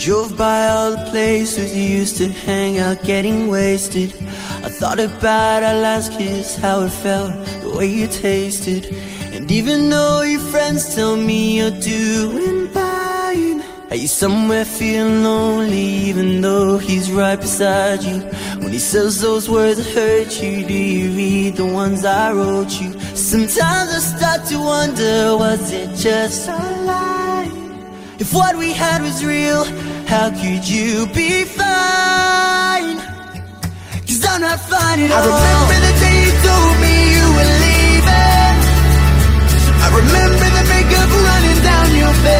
drove by all the places you used to hang out getting wasted I thought about our last kiss, how it felt, the way you tasted And even though your friends tell me you're doing fine Are you somewhere feeling lonely even though he's right beside you When he says those words that hurt you, do you read the ones I wrote you? Sometimes I start to wonder, was it just a lie? If what we had was real, how could you be fine? Cause I'm not fine at I all remember the day you told me you were leaving. I remember the makeup running down your face.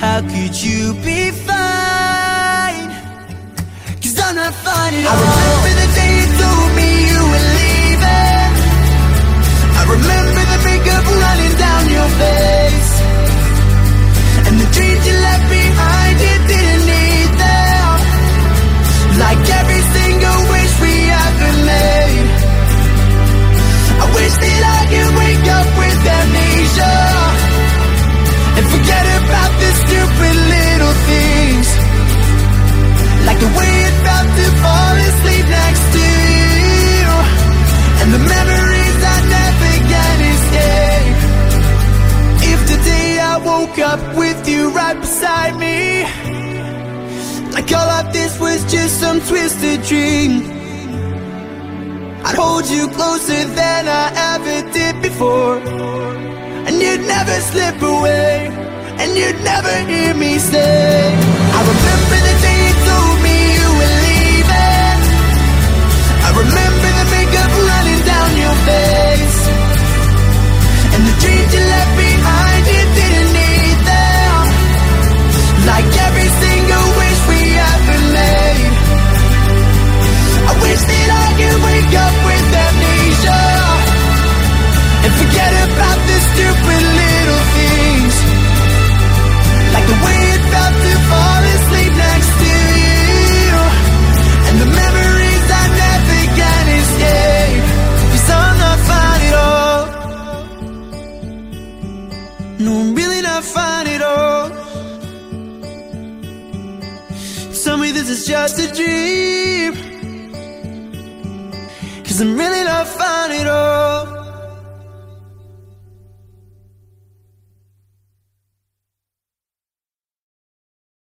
how could you be fine? Some twisted dream. I'd hold you closer than I ever did before. And you'd never slip away And you'd never hear me say Tell me this is just a dream. Cause I'm really not fine at all